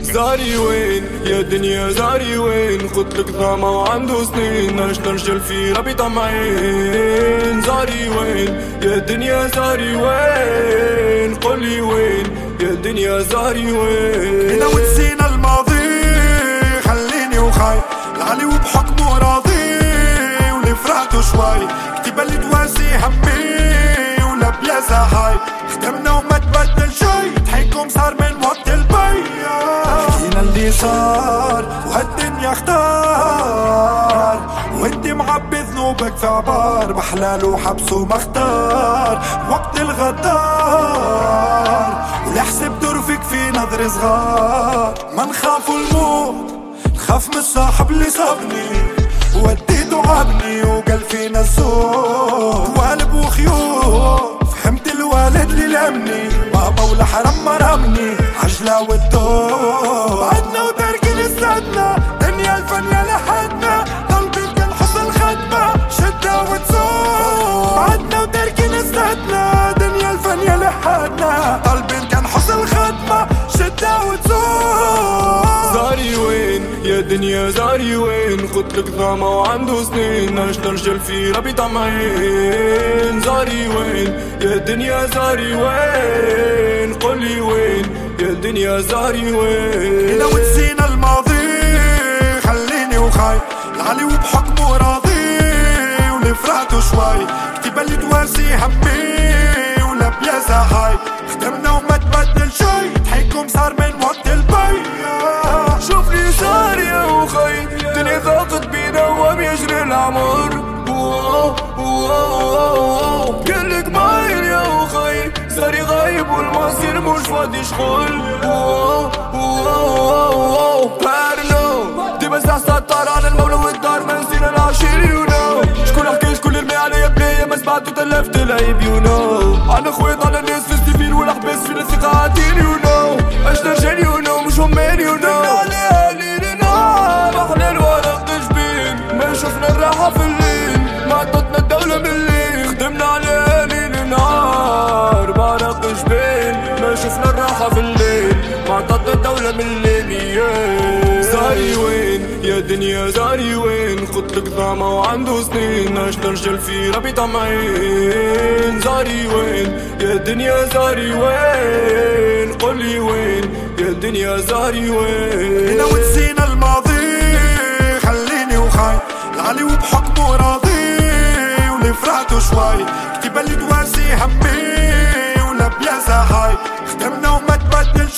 زاري وين؟ يا دنيا زاري وين؟ قلتلك ضامة وعنده سنين. عشنا رجال في ربي طمعين؟ زاري وين؟ يا دنيا زاري وين؟ قولي وين؟ يا دنيا زاري وين؟ هنا ونسينا الماضي. خليني وخاي. العلي وبحكمه راضي. واللي فرحته شوي. كتب اللي تواسي همي. ولا بلا زهاي خدمنا وما تبدل شي. تحيكم صار صار وهالدنيا اختار. وانت معبي ذنوبك في عبار بحلال وحبس ومختار وقت الغدار ولحسب درفك في نظر صغار. ما نخاف الموت نخاف من الصاحب اللي صابني. وديته عبني وقال فينا الزور والب وخيوط فهمت الوالد اللي لمني. بابا ولا حرم ما دنيا الفنية لحدنا. قلبي كان حصل خدمة شدة وتزور زاري وين؟ يا دنيا زاري وين؟ قلتلك ضامة وعنده سنين. عشنا رجال في ربي طمعين زاري وين؟ يا دنيا زاري وين؟ قولي وين؟ يا دنيا زاري وين؟ هنا ونسينا الماضي. خليني وخاي. العلي وبحكمه راضي. واللي فرحته شوي. كتب اللي تواسي همي. زهاي خدمنا وما تبدل شي. تحيكم صار من وقت البي. شوف لي صار يا وخي الدنيا ضاقت بينا وهم يجري العمر قالك مايل يا وخي صاري غايب والمصير مش فاضي شغل. بارلو. دي بس سطر على المولى والدار نسينا العشير يو شكون حكي شكون رمي عليا بلايا ما سمعتو تلفت العيب أنا خويا على الناس في السيفيل والاحباس فينا ثقة عاتين يو نو عشنا رجال يو نو مش همان يو نو عليها ليل نهار إحنا الورق جبين ما شفنا الراحة في الليل. ما عطتنا الدولة من الليل. خدمنا عليها ليل نهار جبين ما شفنا الراحة في الليل. ما عطتنا الدولة من الليل yeah. يا دنيا زاري وين؟ قلتلك ضامة وعنده سنين. عشنا رجال في ربي طمعين. زاري وين؟ يا دنيا زاري وين؟ قولي وين؟ يا دنيا زاري وين؟ هنا ونسينا الماضي. خليني وخاي. العلي وبحكمه راضي. فرحته شوي. كتب اللي تواسي همي. ولا بلا زهاي. خدمنا وما تبدل